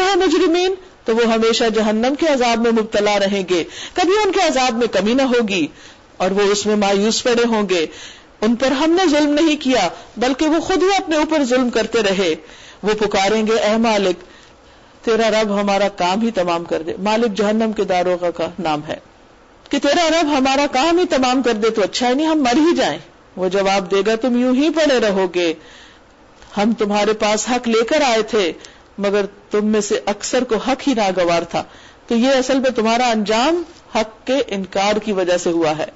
رہے مجرمین، تو وہ ہمیشہ جہنم کے عذاب میں مبتلا رہیں گے۔ کبھی ان کے عذاب میں کمی نہ ہوگی، اور وہ اس میں مایوس پڑے ہوں گے۔ ان پر ہم نے ظلم نہیں کیا، بلکہ وہ خود ہی اپنے اوپر ظلم کرتے رہے۔ وہ پکاریں گے، اے مالک، تیرا رب ہمارا کام ہی تمام کر دے۔ مالک جہنم کے داروغ کا نام ہے۔ کہ تیرا رب ہمارا کام ہی تمام کر دے تو اچھا ہے، نہیں، ہم مر ہی جائیں۔ وہ جواب دے گا، تم یوں ہی پڑے رہو گے۔ ہم تمہارے پاس حق لے کر آئے تھے۔ مگر تم میں سے اکثر کو حق ہی ناگوار تھا۔ تو یہ اصل میں تمہارا انجام حق کے انکار کی وجہ سے ہوا ہے۔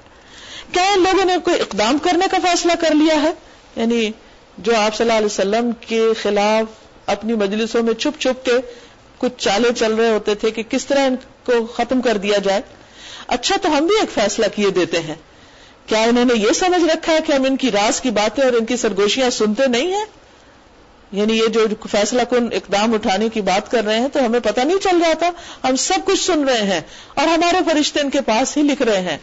کیا ان لوگوں نے کوئی اقدام کرنے کا فیصلہ کر لیا ہے؟ یعنی جو آپ صلی اللہ علیہ وسلم کے خلاف اپنی مجلسوں میں چھپ چھپ کے کچھ چالے چل رہے ہوتے تھے کہ کس طرح ان کو ختم کر دیا جائے؟ اچھا تو ہم بھی ایک فیصلہ کیے دیتے ہیں۔ کیا انہوں نے یہ سمجھ رکھا ہے کہ ہم ان کی راز کی باتیں اور ان کی سرگوشیاں سنتے نہیں ہیں؟ یعنی یہ جو فیصلہ کن اقدام اٹھانے کی بات کر رہے ہیں تو ہمیں پتہ نہیں چل رہا تھا، ہم سب کچھ سن رہے ہیں اور ہمارے فرشتے ان کے پاس ہی لکھ رہے ہیں۔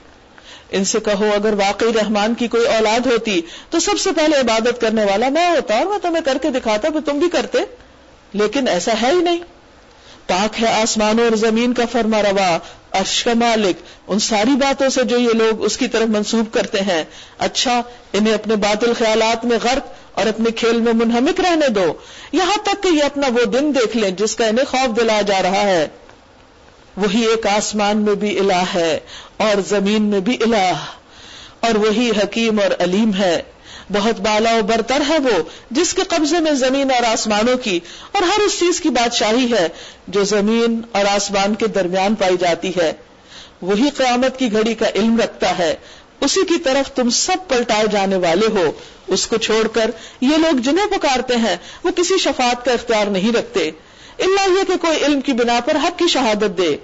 ان سے کہو، اگر واقعی رحمان کی کوئی اولاد ہوتی تو سب سے پہلے عبادت کرنے والا میں ہوتا اور میں تمہیں کر کے دکھاتا پھر تم بھی کرتے، لیکن ایسا ہے ہی نہیں۔ پاک ہے آسمانوں اور زمین کا فرما روا ارش کا مالک۔ ان ساری باتوں سے جو یہ لوگ اس کی طرف منسوب کرتے ہیں۔ اچھا انہیں اپنے باطل خیالات میں غرق اور اپنے کھیل میں منہمک رہنے دو۔ یہاں تک کہ یہ اپنا وہ دن دیکھ لیں جس کا انہیں خوف دلایا جا رہا ہے۔ وہی ایک آسمان میں بھی الہ ہے اور زمین میں بھی الہ۔ اور وہی حکیم اور علیم ہے۔ بہت بالا و برتر ہے وہ جس کے قبضے میں زمین اور آسمانوں کی اور ہر اس چیز کی بادشاہی ہے جو زمین اور آسمان کے درمیان پائی جاتی ہے۔ وہی قیامت کی گھڑی کا علم رکھتا ہے۔ اسی کی طرف تم سب پلٹائے جانے والے ہو۔ اس کو چھوڑ کر یہ لوگ جنہیں پکارتے ہیں، وہ کسی شفاعت کا اختیار نہیں رکھتے۔ اللہ یہ کہ کوئی علم کی بنا پر حق کی شہادت دے۔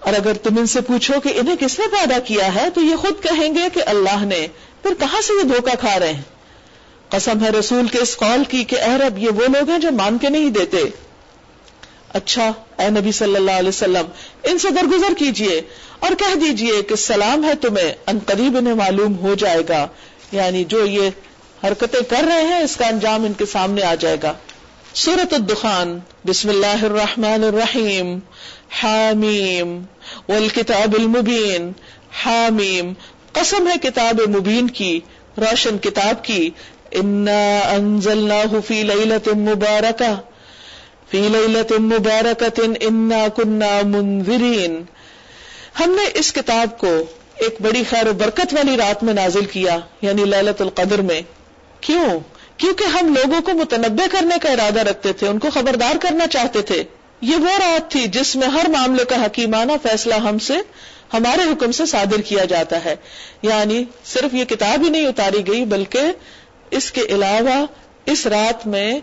اور اگر تم ان سے پوچھو کہ انہیں کس نے پیدا کیا ہے، تو یہ خود کہیں گے کہ اللہ نے۔ پھر کہاں سے یہ دھوکا کھا رہے ہیں؟ قسم ہے رسول کے اس قول کی کہ اے رب، یہ وہ لوگ ہیں جو مان کے نہیں دیتے۔ اچھا اے نبی صلی اللہ علیہ وسلم، ان سے درگزر کیجیے اور کہہ دیجیے کہ سلام ہے تمہیں، ان قریب انہیں معلوم ہو جائے گا۔ یعنی جو یہ حرکتیں کر رہے ہیں، اس کا انجام ان کے سامنے آ جائے گا۔ سورت الدخان، بسم اللہ الرحمن الرحیم، حامیم، والکتاب المبین، حامیم۔ قسم ہے کتاب مبین کی، روشن کتاب کی۔ انزلناه في ليلة مباركة في ليلة مباركة انا كنا منذرين۔ ہم نے اس کتاب کو ایک بڑی خیر و برکت والی رات میں نازل کیا یعنی للت القدر میں۔ کیوں؟ کیونکہ ہم لوگوں کو متنبع کرنے کا ارادہ رکھتے تھے، ان کو خبردار کرنا چاہتے تھے۔ یہ وہ رات تھی جس میں ہر معاملے کا حکیمانہ فیصلہ ہم سے، ہمارے حکم سے صادر کیا جاتا ہے۔ یعنی صرف یہ کتاب ہی نہیں اتاری گئی، بلکہ اس کے علاوہ اس رات میں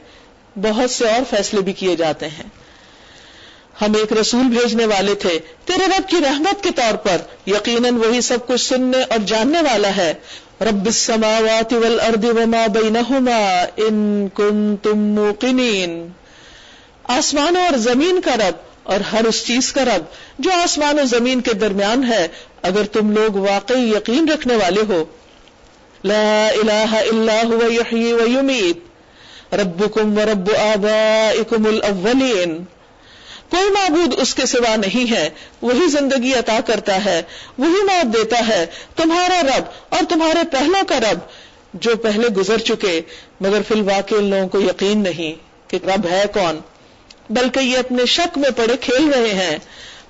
بہت سے اور فیصلے بھی کیے جاتے ہیں۔ ہم ایک رسول بھیجنے والے تھے۔ تیرے رب کی رحمت کے طور پر یقیناً وہی سب کچھ سننے اور جاننے والا ہے۔ رب السماوات والارض وما بینہما ان کنتم موقنین آسمانوں اور زمین کا رب اور ہر اس چیز کا رب جو آسمان و زمین کے درمیان ہے، اگر تم لوگ واقعی یقین رکھنے والے ہو۔ لا الہ الا هو یحیی و یمیت ربکم و رب آبائکم الاولین کوئی معبود اس کے سوا نہیں ہے، وہی زندگی عطا کرتا ہے، وہی موت دیتا ہے، تمہارا رب اور تمہارے پہلوں کا رب، جو پہلے گزر چکے، مگر فی الواقع ان لوگوں کو یقین نہیں کہ رب ہے کون، بلکہ یہ اپنے شک میں پڑے کھیل رہے ہیں۔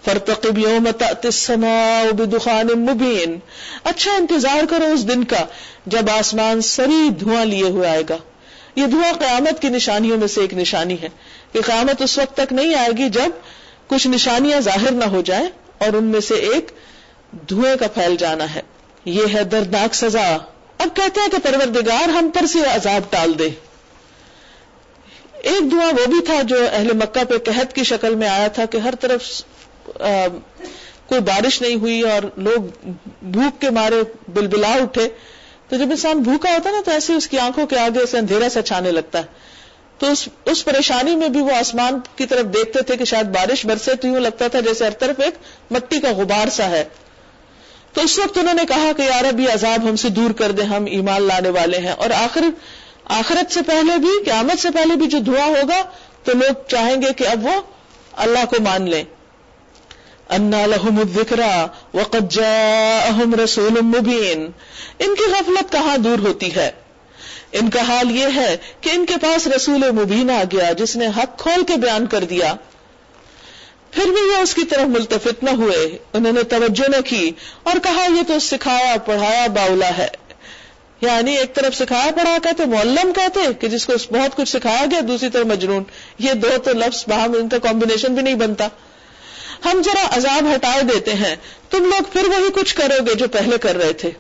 فرتقب یوم تأتی السماء بدخان مبین۔ اچھا انتظار کرو اس دن کا، جب آسمان سری دھواں لیے ہوئے آئے گا۔ یہ دھواں قیامت کی نشانیوں میں سے ایک نشانی ہے۔ کہ قیامت اس وقت تک نہیں آئے گی جب کچھ نشانیاں ظاہر نہ ہو جائیں اور ان میں سے ایک دھوئے کا پھیل جانا ہے۔ یہ ہے دردناک سزا۔ اب کہتے ہیں کہ پروردگار ہم پر سے عذاب ٹال دے۔ ایک دعا وہ بھی تھا جو اہل مکہ پہ قحط کی شکل میں آیا تھا کہ ہر طرف کوئی بارش نہیں ہوئی اور لوگ بھوک کے مارے بلبلا اٹھے۔ تو جب انسان بھوکا ہوتا ہے نا تو ایسے اس کی آنکھوں کے آگے اسے اندھیرا سے چھانے لگتا ہے۔ تو اس اس پریشانی میں بھی وہ آسمان کی طرف دیکھتے تھے کہ شاید بارش برسے تو یوں لگتا تھا جیسے ہر طرف ایک مٹی کا غبار سا ہے۔ تو اس وقت انہوں نے کہا کہ یار ابھی عذاب ہم سے دور کر دیں ہم ایمان لانے والے ہیں۔ اور آخر، آخرت سے پہلے بھی، قیامت سے پہلے بھی جو دھواں ہوگا، تو لوگ چاہیں گے کہ اب وہ اللہ کو مان لیں۔ انا لہم الذکرا وقد جاءہم رسول مبین۔ ان کی غفلت کہاں دور ہوتی ہے؟ ان کا حال یہ ہے کہ ان کے پاس رسول مبین آ گیا جس نے حق کھول کے بیان کر دیا۔ پھر بھی یہ اس کی طرف ملتفت نہ ہوئے۔ انہوں نے توجہ نہ کی اور کہا، یہ تو سکھایا پڑھایا باؤلا ہے۔ یعنی ایک طرف سکھایا پڑھا کہتے، معلم کہتے کہ جس کو بہت کچھ سکھایا گیا، دوسری طرف مجنون۔ یہ دو تو لفظ باہم، ان کا کمبینیشن بھی نہیں بنتا۔ ہم ذرا عذاب ہٹائے دیتے ہیں۔ تم لوگ پھر وہی کچھ کرو گے جو پہلے کر رہے تھے۔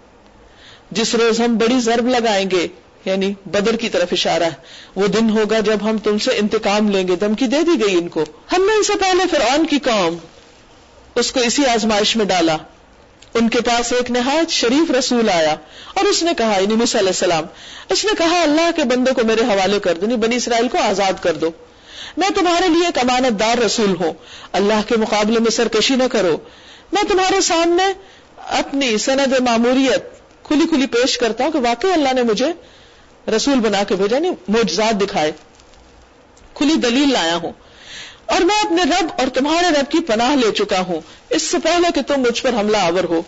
جس روز ہم بڑی ضرب لگائیں گے یعنی بدر کی طرف اشارہ ہے۔ وہ دن ہوگا جب ہم تم سے انتقام لیں گے دمکی دے دی گئی ان کو۔ ہم نے ان سے پہلے فرعون کی قوم، اس کو اسی آزمائش میں ڈالا۔ ان کے پاس ایک نہایت شریف رسول آیا اور اس نے کہا یعنی علیہ السلام، اس نے کہا، اللہ کے بندے کو میرے حوالے کر دو یعنی بنی اسرائیل کو آزاد کر دو۔ میں تمہارے لیے ایک امانت دار رسول ہوں۔ اللہ کے مقابلے میں سرکشی نہ کرو۔ میں تمہارے سامنے اپنی سند معموریت کھلی کھلی پیش کرتا ہوں کہ واقعی اللہ نے مجھے رسول بنا کے بھیجا یعنی نہیں موجزات دکھائے۔ کھلی دلیل لایا ہوں۔ اور میں اپنے رب اور تمہارے رب کی پناہ لے چکا ہوں۔ اس سے پہلے کہ تم مجھ پر حملہ آور ہو۔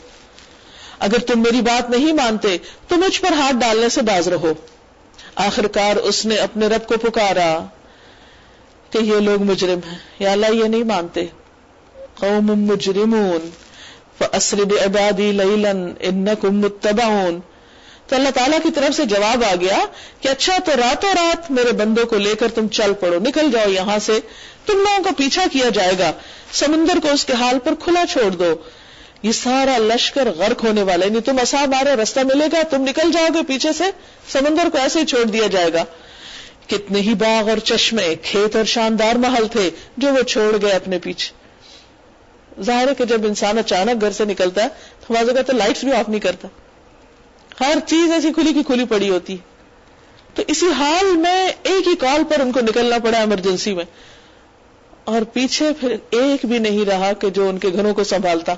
اگر تم میری بات نہیں مانتے، تو مجھ پر ہاتھ ڈالنے سے باز رہو۔ آخرکار اس نے اپنے رب کو پکارا کہ یہ لوگ مجرم ہیں۔ یا اللہ، یہ نہیں مانتے۔ قوم مجرمون فاسر بعبادی لیلا انکم متبعون۔ تو اللہ تعالیٰ کی طرف سے جواب آ گیا کہ اچھا تو راتوں رات میرے بندوں کو لے کر تم چل پڑو، نکل جاؤ یہاں سے۔ تم لوگوں کو پیچھا کیا جائے گا۔ سمندر کو اس کے حال پر کھلا چھوڑ دو۔ یہ سارا لشکر غرق ہونے والا نہیں یعنی تم اصا مارے رستہ ملے گا، تم نکل جاؤ گے پیچھے سے۔ سمندر کو ایسے ہی چھوڑ دیا جائے گا۔ کتنے ہی باغ اور چشمے، کھیت اور شاندار محل تھے جو وہ چھوڑ گئے اپنے پیچھے۔ ظاہر ہے کہ جب انسان اچانک گھر سے نکلتا ہے، تو بعض اوقات لائٹس بھی آف نہیں کرتا۔ ہر چیز ایسی کھلی کی کھلی پڑی ہوتی تو اسی حال میں ایک ہی کال پر ان کو نکلنا پڑا ایمرجنسی میں۔ اور پیچھے پھر ایک بھی نہیں رہا کہ جو ان کے گھروں کو سنبھالتا،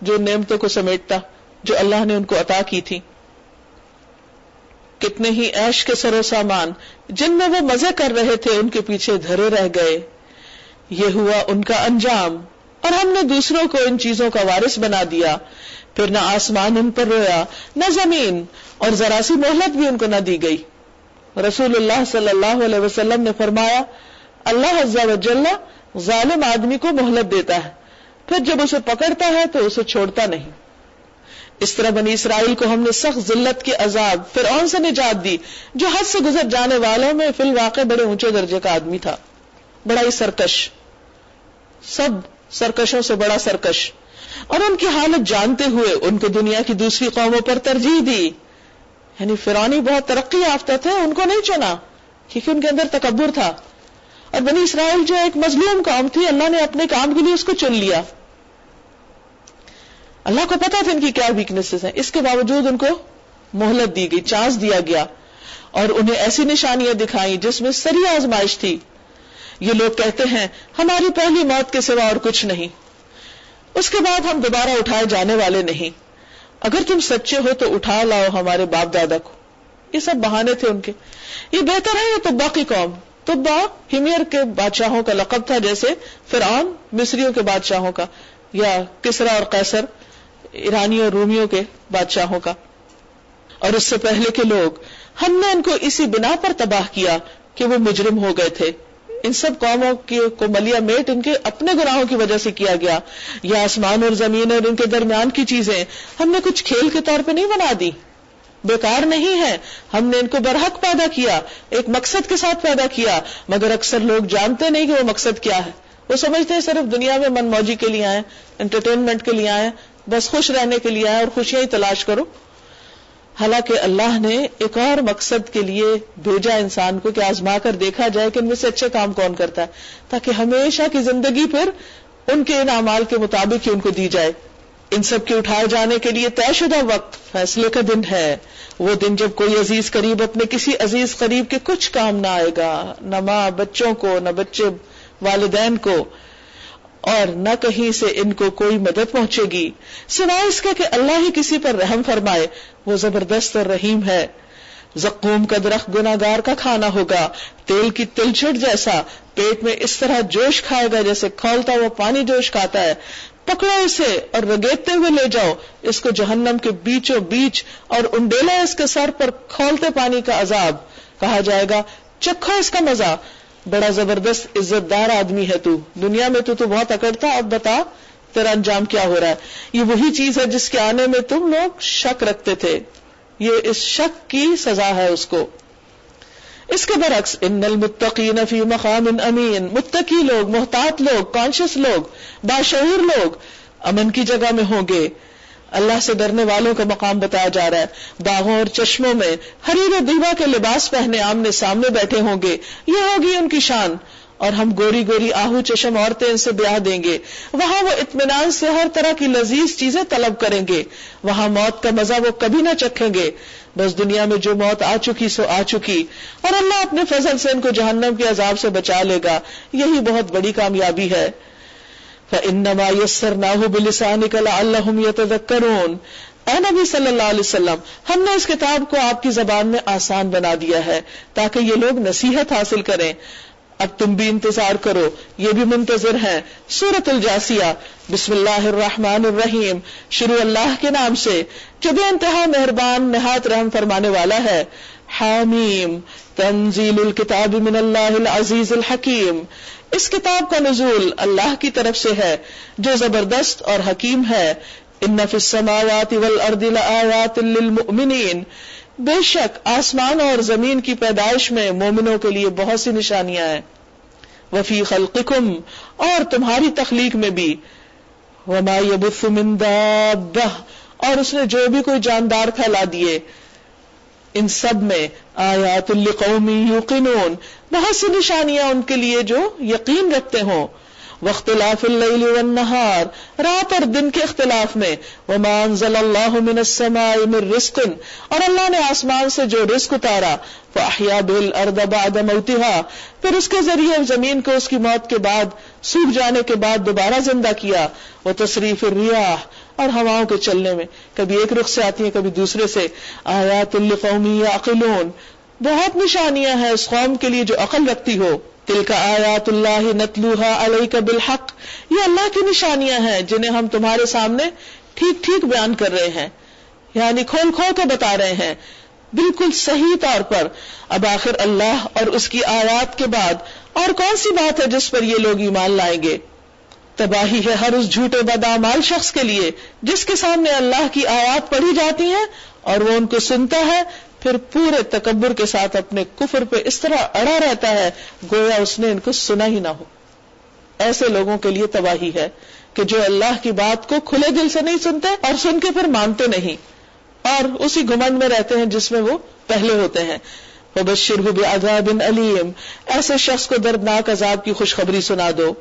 جو نعمتوں کو سمیٹتا، جو اللہ نے ان کو عطا کی تھی۔ کتنے ہی ایش کے سرو سامان، جن میں وہ مزے کر رہے تھے، ان کے پیچھے دھرے رہ گئے۔ یہ ہوا ان کا انجام۔ اور ہم نے دوسروں کو ان چیزوں کا وارث بنا دیا۔ پھر نہ آسمان ان پر رویا، نہ زمین، اور ذرا سی مہلت بھی ان کو نہ دی گئی۔ رسول اللہ صلی اللہ علیہ وسلم نے فرمایا، اللہ عز و جل ظالم آدمی کو مہلت دیتا ہے، پھر جب اسے پکڑتا ہے تو اسے چھوڑتا نہیں۔ اس طرح بنی اسرائیل کو ہم نے سخت ذلت کے عذاب پھر اون سے نجات دی، جو حد سے گزر جانے والوں میں فی الواقع بڑے اونچے درجے کا آدمی تھا۔ بڑا ہی سرکش۔ سب سرکشوں سے بڑا سرکش۔ اور ان کی حالت جانتے ہوئے ان کو دنیا کی دوسری قوموں پر ترجیح دی۔ یعنی فرانی بہت ترقی یافتہ تھے، ان کو نہیں چنا، کیونکہ ان کے اندر تکبر تھا۔ اور بنی اسرائیل جو ایک مظلوم کام تھی، اللہ نے اپنے کام کے لیے اس کو چن لیا۔ اللہ کو پتا تھا ان کی کیا ویکنیس ہیں۔ اس کے باوجود ان کو مہلت دی گئی، چانس دیا گیا۔ اور انہیں ایسی نشانیاں دکھائی جس میں سری آزمائش تھی۔ یہ لوگ کہتے ہیں، ہماری پہلی موت کے سوا اور کچھ نہیں۔ اس کے بعد ہم دوبارہ اٹھائے جانے والے نہیں۔ اگر تم سچے ہو تو اٹھا لاؤ ہمارے باپ دادا کو۔ یہ سب بہانے تھے ان کے۔ یہ بہتر ہے یہ تبا کی قوم؟ تبا ہمیر کے بادشاہوں کا لقب تھا جیسے فرعون مصریوں کے بادشاہوں کا، یا کسرا اور قیصر ایرانی اور رومیوں کے بادشاہوں کا۔ اور اس سے پہلے کے لوگ، ہم نے ان کو اسی بنا پر تباہ کیا کہ وہ مجرم ہو گئے تھے۔ ان سب قوموں کو ملیا میٹ ان کے اپنے گناہوں کی وجہ سے کیا گیا۔ یا آسمان اور زمین اور ان کے درمیان کی چیزیں ہم نے کچھ کھیل کے طور پہ نہیں بنا دی۔ بیکار نہیں ہے ہم نے ان کو برحق پیدا کیا، ایک مقصد کے ساتھ پیدا کیا، مگر اکثر لوگ جانتے نہیں کہ وہ مقصد کیا ہے۔ وہ سمجھتے ہیں صرف دنیا میں من موجی کے لیے آئے انٹرٹینمنٹ کے لیے آئے بس خوش رہنے کے لیے آئے اور خوشیاں ہی تلاش کرو۔ حالانکہ اللہ نے ایک اور مقصد کے لیے بھیجا انسان کو کہ آزما کر دیکھا جائے کہ ان میں سے اچھے کام کون کرتا ہے، تاکہ ہمیشہ کی زندگی پھر ان کے ان اعمال کے مطابق ہی ان کو دی جائے۔ ان سب کے اٹھائے جانے کے لیے طے شدہ وقت فیصلے کا دن ہے۔ وہ دن جب کوئی عزیز قریب اپنے کسی عزیز قریب کے کچھ کام نہ آئے گا، نہ ماں بچوں کو، نہ بچے والدین کو۔ اور نہ کہیں سے ان کو کوئی مدد پہنچے گی۔ سوائے اس کے کہ اللہ ہی کسی پر رحم فرمائے، وہ زبردست اور رحیم ہے۔ زقوم کا درخت گناگار کا کھانا ہوگا، تیل کی تلچٹ جیسا، پیٹ میں اس طرح جوش کھائے گا جیسے کھولتا ہوا پانی جوش کھاتا ہے۔ پکڑو اسے اور رگیتے ہوئے لے جاؤ۔ اس کو جہنم کے بیچوں بیچ اور انڈیلا اس کے سر پر کھولتے پانی کا عذاب۔ کہا جائے گا، چکھو اس کا مزہ۔ بڑا زبردست عزت دار آدمی ہے تو۔ دنیا میں تو تو بہت اکڑتا، اب بتا تیرا انجام کیا ہو رہا ہے۔ یہ وہی چیز ہے جس کے آنے میں تم لوگ شک رکھتے تھے۔ یہ اس شک کی سزا ہے اس کو۔ اس کے برعکس، ان المتقین فی مقام امین۔ متقی لوگ، محتاط لوگ کانشیس لوگ، باشعور لوگ امن کی جگہ میں ہوں گے۔ اللہ سے ڈرنے والوں کا مقام بتایا جا رہا ہے۔ باغوں اور چشموں میں حریر دیوا کے لباس پہنے آمنے سامنے بیٹھے ہوں گے۔ یہ ہوگی ان کی شان۔ اور ہم گوری گوری آہو چشم عورتیں ان سے بیاہ دیں گے۔ وہاں وہ اطمینان سے ہر طرح کی لذیذ چیزیں طلب کریں گے۔ وہاں موت کا مزہ وہ کبھی نہ چکھیں گے۔ بس دنیا میں جو موت آ چکی سو آ چکی۔ اور اللہ اپنے فضل سے ان کو جہنم کے عذاب سے بچا لے گا۔ یہی بہت بڑی کامیابی ہے۔ فَإِنَّمَا يَسَّرْنَاهُ بِلِسَانِكَ لَعَلَّهُمْ يَتَذَكَّرُونَ۔ اے نبی صلی اللہ علیہ وسلم، ہم نے اس کتاب کو آپ کی زبان میں آسان بنا دیا ہے تاکہ یہ لوگ نصیحت حاصل کریں۔ اب تم بھی انتظار کرو، یہ بھی منتظر ہیں۔ سورت الجاسیہ، بسم اللہ الرحمن الرحیم۔ شروع اللہ کے نام سے جو بے انتہا مہربان، نہایت رحم فرمانے والا ہے۔ حامیم، تنزیل الکتاب من اللہ العزیز الحکیم۔ اس کتاب کا نزول اللہ کی طرف سے ہے، جو زبردست اور حکیم ہے۔ ان فی السماوات والارض لآیات للمؤمنین۔ بے شک آسمان اور زمین کی پیدائش میں مومنوں کے لیے بہت سی نشانیاں ہیں۔ وفی خلقکم، اور تمہاری تخلیق میں بھی۔ وما يبث من دابہ، اور اس نے جو بھی کوئی جاندار پھیلا دیے۔ ان سب میں آیات القومی یوقنون۔ بہت سی نشانیاں ان کے لیے جو یقین رکھتے ہوں۔ واختلاف اللیل والنہار رات اور دن کے اختلاف میں۔ وما انزل اللہ من السماء من رزق۔ اور اللہ نے آسمان سے جو رزق اتارا فاحیا بالارض بعد موتها۔ پھر اس کے ذریعے زمین کو اس کی موت کے بعد، سوکھ جانے کے بعد دوبارہ زندہ کیا۔ وہ تصریف الریاح اور ہواؤں کے چلنے میں۔ کبھی ایک رخ سے آتی ہیں، کبھی دوسرے سے۔ آیات القومی یعقلون۔ بہت نشانیاں ہیں اس قوم کے لیے جو عقل رکھتی ہو۔ دل کا آیات اللہ نتلوہا علیہ کا بالحق۔ یہ اللہ کی نشانیاں ہیں جنہیں ہم تمہارے سامنے ٹھیک ٹھیک بیان کر رہے ہیں۔ یعنی کھول کھول کے بتا رہے ہیں۔ بالکل صحیح طور پر۔ اب آخر اللہ اور اس کی آیات کے بعد اور کون سی بات ہے جس پر یہ لوگ ایمان لائیں گے؟ تباہی ہے ہر اس جھوٹے بدامال شخص کے لیے جس کے سامنے اللہ کی آیات پڑھی جاتی ہیں اور وہ ان کو سنتا ہے پھر پورے تکبر کے ساتھ اپنے کفر پہ اس طرح اڑا رہتا ہے، گویا اس نے ان کو سنا ہی نہ ہو۔ ایسے لوگوں کے لیے تباہی ہے کہ جو اللہ کی بات کو کھلے دل سے نہیں سنتے اور سن کے پھر مانتے نہیں۔ اور اسی گمنڈ میں رہتے ہیں جس میں وہ پہلے ہوتے ہیں۔ وہ بشر عذاب علیم ایسے شخص کو دردناک عذاب کی خوشخبری سنا دو۔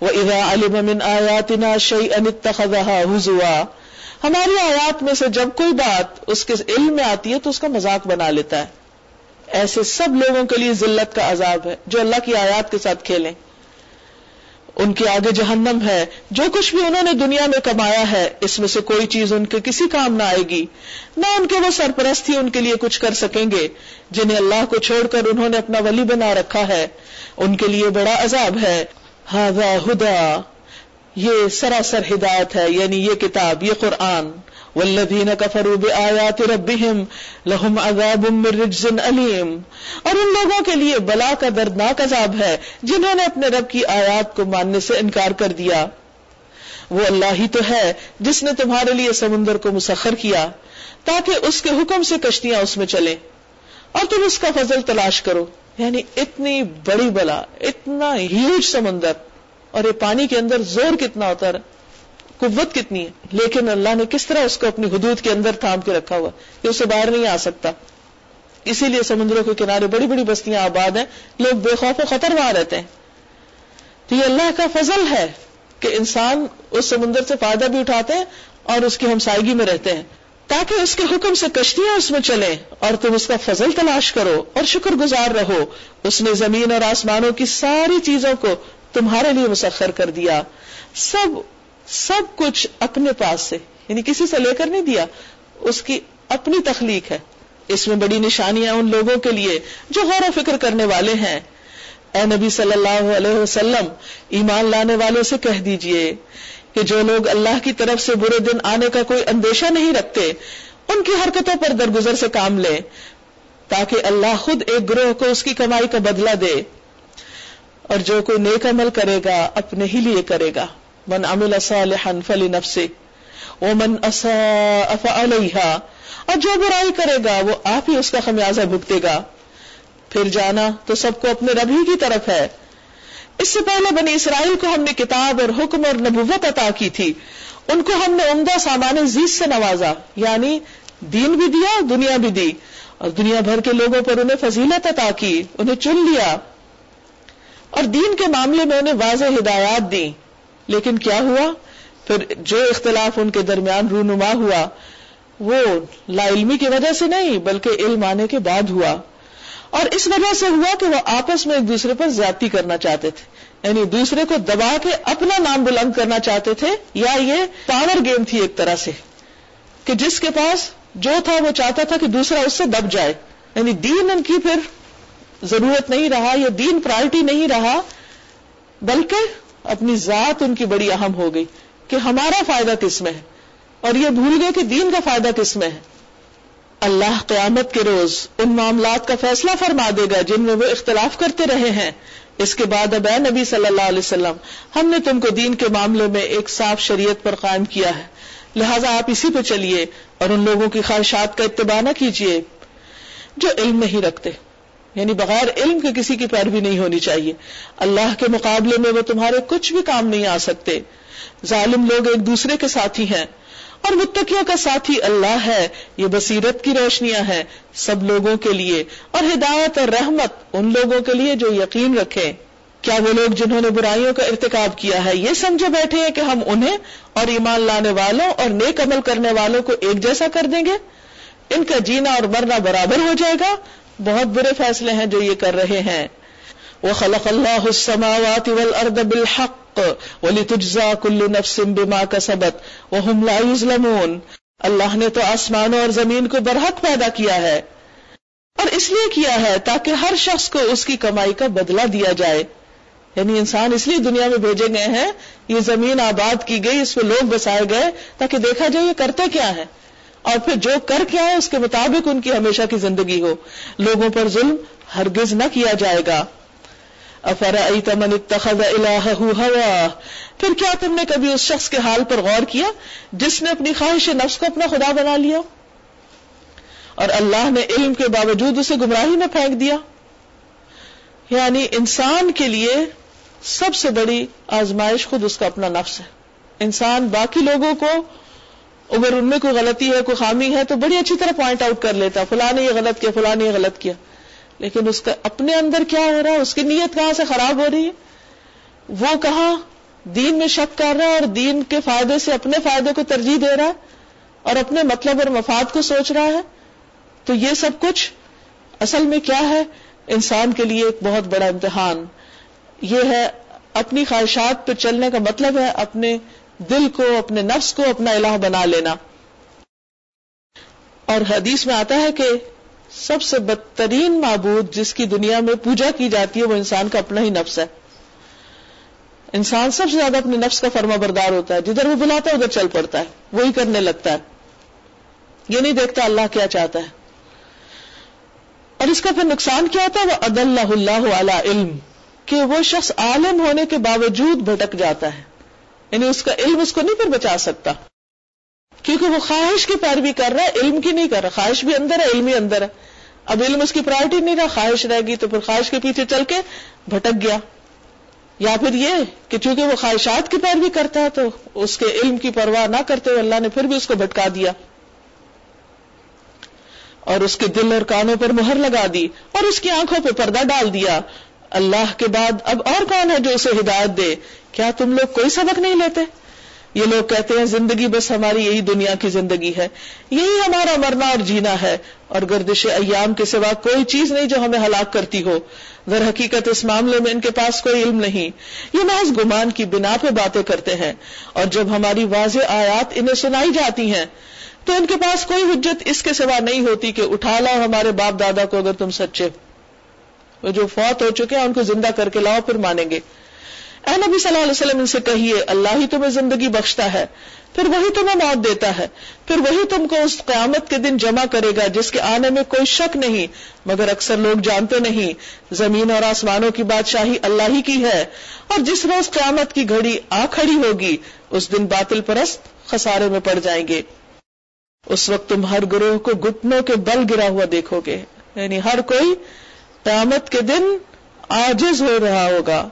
وہ ادا علم من آیاتنا شعی ان حضوا ہماری آیات میں سے جب کوئی بات اس کے علم میں آتی ہے تو اس کا مذاق بنا لیتا ہے۔ ایسے سب لوگوں کے لیے ذلت کا عذاب ہے جو اللہ کی آیات کے ساتھ کھیلیں۔ ان کے آگے جہنم ہے۔ جو کچھ بھی انہوں نے دنیا میں کمایا ہے، اس میں سے کوئی چیز ان کے کسی کام نہ آئے گی۔ نہ ان کے وہ سرپرستی ان کے لیے کچھ کر سکیں گے جنہیں اللہ کو چھوڑ کر انہوں نے اپنا ولی بنا رکھا ہے۔ ان کے لیے بڑا عذاب ہے۔ ہدا یہ سراسر ہدایت ہے یعنی یہ کتاب، یہ قرآن۔ والذین کفروا بآیات ربهم لهم عذاب من رجز علیم اور ان لوگوں کے لیے بلا کا دردناک عذاب ہے، جنہوں نے اپنے رب کی آیات کو ماننے سے انکار کر دیا۔ وہ اللہ ہی تو ہے جس نے تمہارے لیے سمندر کو مسخر کیا، تاکہ اس کے حکم سے کشتیاں اس میں چلیں۔ اور تم اس کا فضل تلاش کرو۔ یعنی اتنی بڑی بلا، اتنا ہیوج سمندر۔ اور یہ پانی کے اندر زور کتنا ہوتا ہے، قوت کتنی ہے۔ لیکن اللہ نے کس طرح اس کو اپنی حدود کے اندر تھام کے رکھا ہوا؟ یہ اسے باہر نہیں آ سکتا۔ اسی لیے سمندروں کے کنارے بڑی بڑی بستیاں آباد ہیں۔ لوگ بے خوف و خطر وہاں رہتے ہیں۔ تو یہ اللہ کا فضل ہے کہ انسان اس سمندر سے فائدہ بھی اٹھاتے ہیں اور اس کی ہمسائیگی میں رہتے ہیں۔ تاکہ اس کے حکم سے کشتیاں اس میں چلیں اور تم اس کا فضل تلاش کرو اور شکر گزار رہو۔ اس نے زمین اور آسمانوں کی ساری چیزوں کو تمہارے لیے مسخر کر دیا۔ سب سب کچھ اپنے پاس سے یعنی کسی سے لے کر نہیں دیا، اس کی اپنی تخلیق ہے۔ اس میں بڑی نشانیاں ان لوگوں کے لیے جو غور و فکر کرنے والے ہیں۔ اے نبی صلی اللہ علیہ وسلم، ایمان لانے والوں سے کہہ دیجیے کہ جو لوگ اللہ کی طرف سے برے دن آنے کا کوئی اندیشہ نہیں رکھتے، ان کی حرکتوں پر درگزر سے کام لیں، تاکہ اللہ خود ایک گروہ کو اس کی کمائی کا بدلہ دے۔ اور جو کوئی نیک عمل کرے گا، اپنے ہی لیے کرے گا۔ من عمل صالحا فلنفسه، ومن اساء فعليها اور جو برائی کرے گا، وہ آپ ہی اس کا خمیازہ بھگتے گا۔ پھر جانا تو سب کو اپنے رب ہی کی طرف ہے۔ اس سے پہلے بنی اسرائیل کو ہم نے کتاب اور حکم اور نبوت عطا کی تھی۔ ان کو ہم نے عمدہ سامان زیز سے نوازا۔ یعنی دین بھی دیا، دنیا بھی دی۔ اور دنیا بھر کے لوگوں پر انہیں فضیلت عطا کی، انہیں چن لیا۔ اور دین کے معاملے میں انہیں واضح ہدایات دی لیکن کیا ہوا؟ پھر جو اختلاف ان کے درمیان رونما ہوا، وہ لا علمی کی وجہ سے نہیں، بلکہ علم آنے کے بعد ہوا۔ اور اس وجہ سے ہوا کہ وہ آپس میں ایک دوسرے پر زیادتی کرنا چاہتے تھے۔ یعنی دوسرے کو دبا کے اپنا نام بلند کرنا چاہتے تھے، یا یہ پاور گیم تھی ایک طرح سے۔ کہ جس کے پاس جو تھا وہ چاہتا تھا کہ دوسرا اس سے دب جائے۔ یعنی دین ان کی پھر ضرورت نہیں رہا یا دین پرائرٹی نہیں رہا، بلکہ اپنی ذات ان کی بڑی اہم ہو گئی کہ ہمارا فائدہ کس میں ہے؟ اور یہ بھول گئے کہ دین کا فائدہ کس میں ہے؟ اللہ قیامت کے روز ان معاملات کا فیصلہ فرما دے گا جن میں وہ اختلاف کرتے رہے ہیں۔ اس کے بعد اب اے نبی صلی اللہ علیہ وسلم، ہم نے تم کو دین کے معاملے میں ایک صاف شریعت پر قائم کیا ہے۔ لہذا آپ اسی پہ چلیے اور ان لوگوں کی خواہشات کا اتباع نہ کیجیے جو علم نہیں رکھتے۔ یعنی بغیر علم کے کسی کی پیروی نہیں ہونی چاہیے۔ اللہ کے مقابلے میں وہ تمہارے کچھ بھی کام نہیں آ سکتے۔ ظالم لوگ ایک دوسرے کے ساتھی ہیں۔ اور متقیوں کا ساتھی اللہ ہے۔ یہ بصیرت کی روشنیاں ہیں سب لوگوں کے لیے۔ اور ہدایت اور رحمت ان لوگوں کے لیے جو یقین رکھیں۔ کیا وہ لوگ جنہوں نے برائیوں کا ارتکاب کیا ہے، یہ سمجھے بیٹھے ہیں کہ ہم انہیں اور ایمان لانے والوں اور نیک عمل کرنے والوں کو ایک جیسا کر دیں گے؟ ان کا جینا اور مرنا برابر ہو جائے گا۔ بہت برے فیصلے ہیں جو یہ کر رہے ہیں۔ وہ خلق اللہ السماوات والارض بالحق ولتجزا كل نفس بما كسبت وهم لا يظلمون۔ اللہ نے تو آسمانوں اور زمین کو برحق پیدا کیا ہے۔ اور اس لیے کیا ہے تاکہ ہر شخص کو اس کی کمائی کا بدلہ دیا جائے۔ یعنی انسان اس لیے دنیا میں بھیجے گئے ہیں، یہ زمین آباد کی گئی، اس میں لوگ بسائے گئے تاکہ دیکھا جائے یہ کرتے کیا ہے اور پھر جو کر کے آئے اس کے مطابق ان کی ہمیشہ کی زندگی ہو۔ لوگوں پر ظلم ہرگز نہ کیا جائے گا۔ افرمن اتخذ الہ ہوا پھر کیا تم نے کبھی اس شخص کے حال پر غور کیا جس نے اپنی خواہش نفس کو اپنا خدا بنا لیا؟ اور اللہ نے علم کے باوجود اسے گمراہی میں پھینک دیا۔ یعنی انسان کے لیے سب سے بڑی آزمائش خود اس کا اپنا نفس ہے۔ انسان باقی لوگوں کو اگر ان میں کوئی غلطی ہے، کوئی خامی ہے، تو بڑی اچھی طرح پوائنٹ آؤٹ کر لیتا فلاں نے یہ غلط کیا، فلاں نے یہ غلط کیا۔ لیکن اس کا اپنے اندر کیا ہو رہا ہے؟ اس کی نیت کہاں سے خراب ہو رہی ہے؟ وہ کہاں دین میں شک کر رہا ہے اور دین کے فائدے سے اپنے فائدے کو ترجیح دے رہا ہے اور اپنے مطلب اور مفاد کو سوچ رہا ہے؟ تو یہ سب کچھ اصل میں کیا ہے؟ انسان کے لیے ایک بہت بڑا امتحان۔ یہ ہے، اپنی خواہشات پہ چلنے کا مطلب ہے، اپنے دل کو، اپنے نفس کو، اپنا الہ بنا لینا۔ اور حدیث میں آتا ہے کہ سب سے بدترین معبود جس کی دنیا میں پوجا کی جاتی ہے، وہ انسان کا اپنا ہی نفس ہے۔ انسان سب سے زیادہ اپنے نفس کا فرما بردار ہوتا ہے۔ جدھر وہ بلاتا ہے، ادھر چل پڑتا ہے۔ وہی کرنے لگتا ہے۔ یہ نہیں دیکھتا اللہ کیا چاہتا ہے۔ اور اس کا پھر نقصان کیا ہوتا ہے؟ وہ عد اللہ اللہ علم، کہ وہ شخص عالم ہونے کے باوجود بھٹک جاتا ہے۔ یعنی اس کا علم اس کو نہیں پھر بچا سکتا۔ کیونکہ وہ خواہش کی پیروی کر رہا ہے، علم کی نہیں کر رہا۔ خواہش بھی اندر ہے، علم ہی اندر ہے۔ اب علم اس کی پرائرٹی نہیں رہا، خواہش رہے گی تو پھر خواہش کے پیچھے چل کے بھٹک گیا۔ یا پھر یہ کہ چونکہ وہ خواہشات کی پیروی کرتا ہے تو اس کے علم کی پرواہ نہ کرتے ہوئے اللہ نے پھر بھی اس کو بھٹکا دیا۔ اور اس کے دل اور کانوں پر مہر لگا دی اور اس کی آنکھوں پہ پردہ ڈال دیا۔ اللہ کے بعد اب اور کون ہے جو اسے ہدایت دے؟ کیا تم لوگ کوئی سبق نہیں لیتے؟ یہ لوگ کہتے ہیں، زندگی بس ہماری یہی دنیا کی زندگی ہے۔ یہی ہمارا مرنا اور جینا ہے۔ اور گردش ایام کے سوا کوئی چیز نہیں جو ہمیں ہلاک کرتی ہو۔ در حقیقت اس معاملے میں ان کے پاس کوئی علم نہیں۔ یہ محض گمان کی بنا پہ باتیں کرتے ہیں۔ اور جب ہماری واضح آیات انہیں سنائی جاتی ہیں، تو ان کے پاس کوئی حجت اس کے سوا نہیں ہوتی کہ اٹھا لاؤ ہمارے باپ دادا کو اگر تم سچے جو فوت ہو چکے ہیں، ان کو زندہ کر کے لاؤ، پھر مانیں گے۔ اے نبی صلی اللہ علیہ وسلم، ان سے کہیے، اللہ ہی تمہیں زندگی بخشتا ہے، پھر وہی تمہیں موت دیتا ہے، پھر وہی تم کو اس قیامت کے دن جمع کرے گا، جس کے آنے میں کوئی شک نہیں۔ مگر اکثر لوگ جانتے نہیں، زمین اور آسمانوں کی بادشاہی اللہ ہی کی ہے۔ اور جس روز قیامت کی گھڑی آ کھڑی ہوگی، اس دن باطل پرست خسارے میں پڑ جائیں گے۔ اس وقت تم ہر گروہ کو گٹنوں کے بل گرا ہوا دیکھو گے۔ یعنی ہر کوئی قیامت کے دن آجز ہو رہا ہوگا۔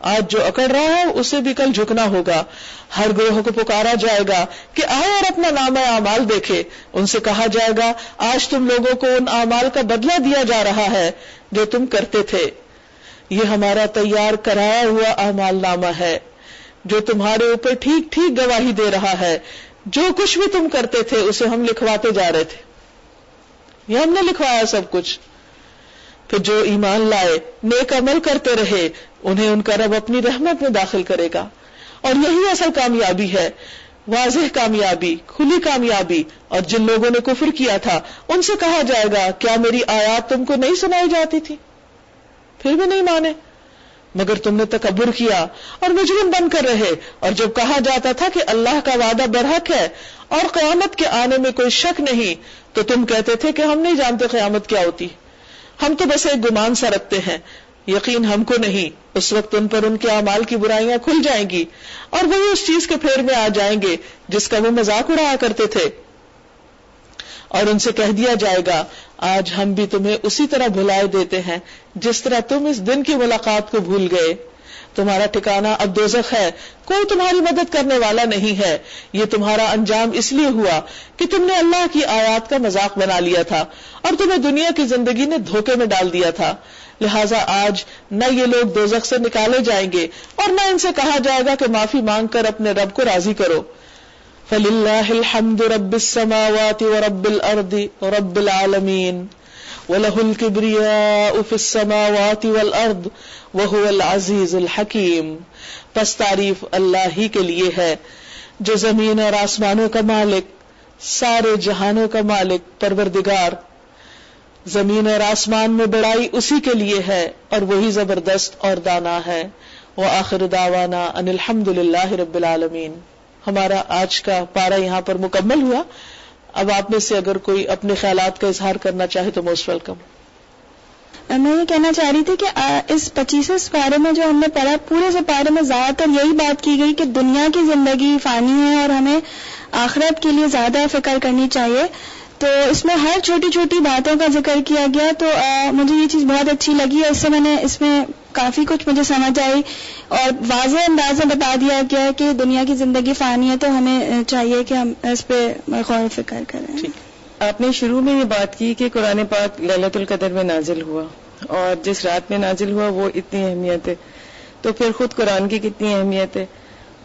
آج جو اکڑ رہا ہے اسے بھی کل جھکنا ہوگا۔ ہر گروہ کو پکارا جائے گا کہ آئے اور اپنا نام اعمال دیکھے۔ ان سے کہا جائے گا، آج تم لوگوں کو ان اعمال کا بدلہ دیا جا رہا ہے جو تم کرتے تھے۔ یہ ہمارا تیار کرایا ہوا اعمال نامہ ہے، جو تمہارے اوپر ٹھیک ٹھیک گواہی دے رہا ہے۔ جو کچھ بھی تم کرتے تھے، اسے ہم لکھواتے جا رہے تھے۔ یہ ہم نے لکھوایا سب کچھ۔ پھر جو ایمان لائے، نیک عمل کرتے رہے، انہیں ان کا رب اپنی رحمت میں داخل کرے گا۔ اور یہی اصل کامیابی ہے، واضح کامیابی، کھلی کامیابی۔ اور جن لوگوں نے کفر کیا تھا، ان سے کہا جائے گا، کیا میری آیات تم کو نہیں سنائی جاتی تھی؟ پھر بھی نہیں مانے۔ مگر تم نے تکبر کیا اور مجرم بن کر رہے۔ اور جب کہا جاتا تھا کہ اللہ کا وعدہ برحق ہے اور قیامت کے آنے میں کوئی شک نہیں، تو تم کہتے تھے کہ ہم نہیں جانتے قیامت کیا ہوتی۔ ہم تو بس ایک گمان سا رکھتے ہیں۔ یقین ہم کو نہیں، اس وقت ان پر ان کے اعمال کی برائیاں کھل جائیں گی۔ اور وہی اس چیز کے پھیر میں آ جائیں گے جس کا وہ مذاق اڑایا کرتے تھے۔ اور ان سے کہہ دیا جائے گا، آج ہم بھی تمہیں اسی طرح بھلائے دیتے ہیں جس طرح تم اس دن کی ملاقات کو بھول گئے۔ تمہارا ٹھکانا اب دوزخ ہے، کوئی تمہاری مدد کرنے والا نہیں ہے۔ یہ تمہارا انجام اس لیے ہوا کہ تم نے اللہ کی آیات کا مذاق بنا لیا تھا اور تمہیں دنیا کی زندگی نے دھوکے میں ڈال دیا تھا۔ لہٰذا آج نہ یہ لوگ دوزخ سے نکالے جائیں گے اور نہ ان سے کہا جائے گا کہ معافی مانگ کر اپنے رب کو راضی کرو۔ فللہ الحمد رب السماوات ورب الارض ورب العالمین وله الكبرياء في السماوات والارض وهو العزيز الحكيم۔ پس تعریف اللہ ہی کے لیے ہے، جو زمین اور آسمانوں کا مالک، سارے جہانوں کا مالک، پروردگار۔ زمین اور آسمان میں بڑائی اسی کے لیے ہے اور وہی زبردست اور دانا ہے۔ وہ آخر داوانا ان الحمد للہ رب العالمین ہمارا آج کا پارا یہاں پر مکمل ہوا۔ اب آپ میں سے اگر کوئی اپنے خیالات کا اظہار کرنا چاہے تو موسٹ ویلکم میں یہ کہنا چاہ رہی تھی کہ اس پچیس پارے میں جو ہم نے پڑھا، پورے سے پارے میں زیادہ تر یہی بات کی گئی کہ دنیا کی زندگی فانی ہے اور ہمیں آخرت کے لیے زیادہ فکر کرنی چاہیے۔ تو اس میں ہر چھوٹی چھوٹی باتوں کا ذکر کیا گیا تو مجھے یہ چیز بہت اچھی لگی اور اس سے میں نے اس میں کافی کچھ مجھے سمجھ آئی اور واضح انداز میں بتا دیا گیا کہ دنیا کی زندگی فانی ہے تو ہمیں چاہیے کہ ہم اس پہ غور و فکر کریں۔ آپ نے شروع میں یہ بات کی کہ قرآن پاک للت القدر میں نازل ہوا اور جس رات میں نازل ہوا وہ اتنی اہمیت ہے۔ تو پھر خود قرآن کی کتنی اہمیت ہے؟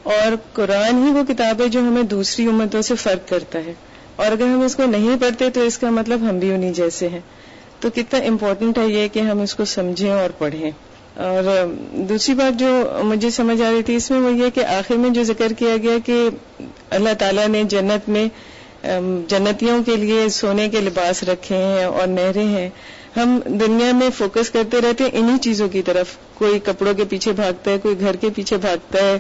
اور قرآن ہی وہ کتاب ہے جو ہمیں دوسری امتوں سے فرق کرتا ہے۔ اور اگر ہم اس کو نہیں پڑھتے تو اس کا مطلب ہم بھی انہیں جیسے ہیں۔ تو کتنا امپورٹنٹ ہے یہ کہ ہم اس کو سمجھیں اور پڑھیں۔ اور دوسری بات جو مجھے سمجھ آ رہی تھی اس میں وہ یہ کہ آخر میں جو ذکر کیا گیا کہ اللہ تعالیٰ نے جنت میں جنتیوں کے لیے سونے کے لباس رکھے ہیں اور نہریں ہیں۔ ہم دنیا میں فوکس کرتے رہتے ہیں انہی چیزوں کی طرف۔ کوئی کپڑوں کے پیچھے بھاگتا ہے، کوئی گھر کے پیچھے بھاگتا ہے،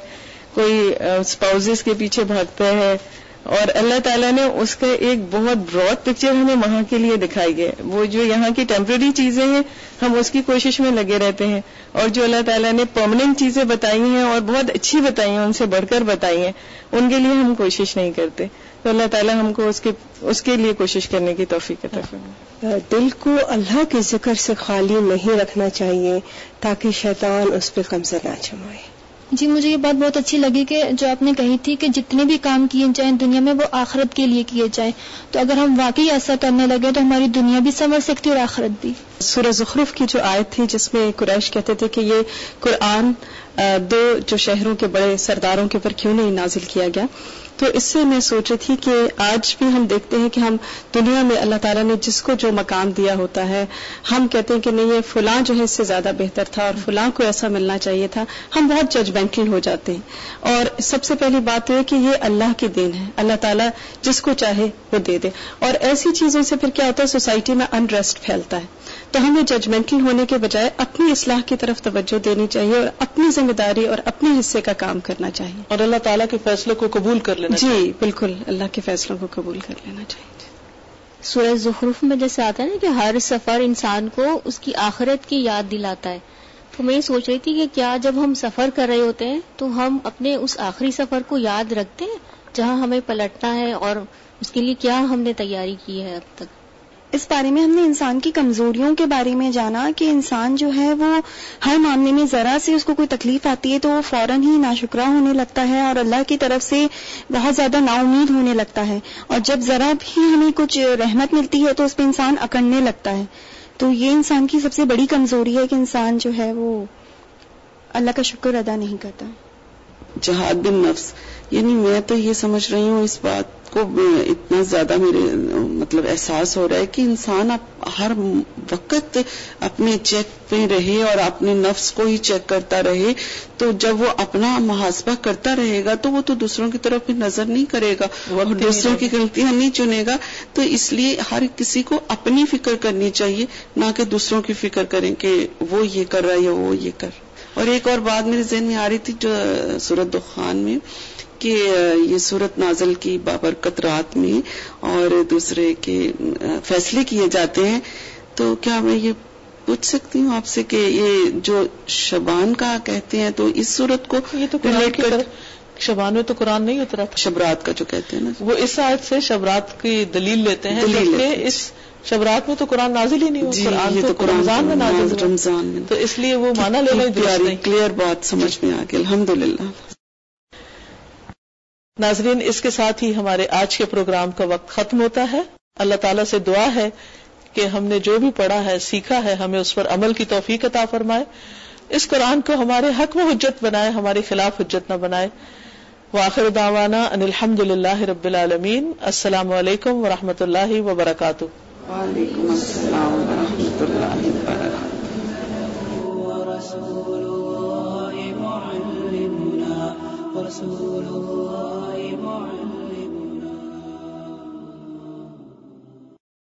کوئی اسپاؤز کے پیچھے بھاگتا ہے۔ اور اللہ تعالیٰ نے اس کا ایک بہت براڈ پکچر ہمیں وہاں کے لیے دکھائی ہے۔ وہ جو یہاں کی ٹیمپرری چیزیں ہیں، ہم اس کی کوشش میں لگے رہتے ہیں۔ اور جو اللہ تعالیٰ نے پرماننٹ چیزیں بتائی ہیں اور بہت اچھی بتائی ہیں، ان سے بڑھ کر بتائی ہیں، ان کے لیے ہم کوشش نہیں کرتے۔ تو اللہ تعالیٰ ہم کو اس کے اس کے لیے کوشش کرنے کی توفیق دل کو اللہ کے ذکر سے خالی نہیں رکھنا چاہیے، تاکہ شیطان اس پہ قبضہ نہ جمائے۔ جی مجھے یہ بات بہت اچھی لگی کہ جو آپ نے کہی تھی کہ جتنے بھی کام کیے جائیں دنیا میں، وہ آخرت کے لیے کیے جائیں۔ تو اگر ہم واقعی ایسا کرنے لگے تو ہماری دنیا بھی سنور سکتی اور آخرت بھی۔ سورہ زخرف کی جو آیت تھی، جس میں قریش کہتے تھے کہ یہ قرآن دو جو شہروں کے بڑے سرداروں کے اوپر کیوں نہیں نازل کیا گیا؟ تو اس سے میں سوچ رہی تھی کہ آج بھی ہم دیکھتے ہیں کہ ہم دنیا میں اللہ تعالیٰ نے جس کو جو مقام دیا ہوتا ہے، ہم کہتے ہیں کہ نہیں، یہ فلاں جو ہے اس سے زیادہ بہتر تھا اور فلاں کو ایسا ملنا چاہیے تھا۔ ہم بہت ججمنٹل ہو جاتے ہیں۔ اور سب سے پہلی بات یہ ہے کہ یہ اللہ کی دین ہے۔ اللہ تعالیٰ جس کو چاہے وہ دے دے۔ اور ایسی چیزوں سے پھر کیا ہوتا ہے؟ سوسائٹی میں انریسٹ پھیلتا ہے۔ تو ہمیں ججمنٹل ہونے کے بجائے اپنی اصلاح کی طرف توجہ دینی چاہیے اور اپنی ذمہ داری اور اپنے حصے کا کام کرنا چاہیے۔ اور اللہ تعالیٰ کے فیصلوں کو قبول کر لینا جی بالکل۔ اللہ کے فیصلوں کو قبول کر لینا چاہیے۔ سورج زخرف میں جیسے آتا ہے نا کہ ہر سفر انسان کو اس کی آخرت کی یاد دلاتا ہے۔ تو میں یہ سوچ رہی تھی کہ کیا جب ہم سفر کر رہے ہوتے ہیں تو ہم اپنے اس آخری سفر کو یاد رکھتے ہیں جہاں ہمیں پلٹنا ہے اور اس کے لیے کیا ہم نے تیاری کی ہے اب تک؟ اس بارے میں ہم نے انسان کی کمزوریوں کے بارے میں جانا کہ انسان جو ہے وہ ہر معاملے میں ذرا سے اس کو کوئی تکلیف آتی ہے تو وہ فوراً ہی ناشکرا ہونے لگتا ہے اور اللہ کی طرف سے بہت زیادہ نا امید ہونے لگتا ہے اور جب ذرا بھی ہمیں کچھ رحمت ملتی ہے تو اس پہ انسان اکڑنے لگتا ہے۔ تو یہ انسان کی سب سے بڑی کمزوری ہے کہ انسان جو ہے وہ اللہ کا شکر ادا نہیں کرتا۔ جہاد بن نفس یعنی میں تو یہ سمجھ رہی ہوں اس بات کو اتنا زیادہ میرے مطلب احساس ہو رہا ہے کہ انسان ہر وقت اپنے چیک پہ رہے اور اپنے نفس کو ہی چیک کرتا رہے تو جب وہ اپنا محاسبہ کرتا رہے گا تو وہ تو دوسروں کی طرف بھی نظر نہیں کرے گا اور دوسروں کی غلطیاں نہیں چنے گا تو اس لیے ہر کسی کو اپنی فکر کرنی چاہیے نہ کہ دوسروں کی فکر کریں کہ وہ یہ کر رہا ہے یا وہ یہ کر اور ایک اور بات میرے ذہن میں آ رہی تھی جو سورت دخان میں کہ یہ صورت نازل کی بابرکت رات میں اور دوسرے کے فیصلے کیے جاتے ہیں تو کیا میں یہ پوچھ سکتی ہوں آپ سے کہ یہ جو شبان کا کہتے ہیں تو اس صورت کو یہ تو کر شبان میں تو قرآن نہیں اترا۔ شبرات کا جو کہتے ہیں نا۔ وہ اس آیت سے شبرات کی دلیل لیتے ہیں جبکہ اس شبرات میں تو قرآن نازل ہی نہیں جی قرآن تو رمضان میں نازل رمضان میں۔ تو اس لیے وہ مانا لینا کلیئر بات سمجھ میں آ گئی۔ الحمد للہ ناظرین اس کے ساتھ ہی ہمارے آج کے پروگرام کا وقت ختم ہوتا ہے۔ اللہ تعالیٰ سے دعا ہے کہ ہم نے جو بھی پڑھا ہے سیکھا ہے ہمیں اس پر عمل کی توفیق عطا فرمائے۔ اس قرآن کو ہمارے حق و حجت بنائے ہمارے خلاف حجت نہ بنائے۔ واخر داوانا ان الحمد للہ رب العالمین۔ السلام علیکم و رحمۃ اللہ وبرکاتہ۔ وعلیکم السلام ورحمۃ اللہ وبرکاتہ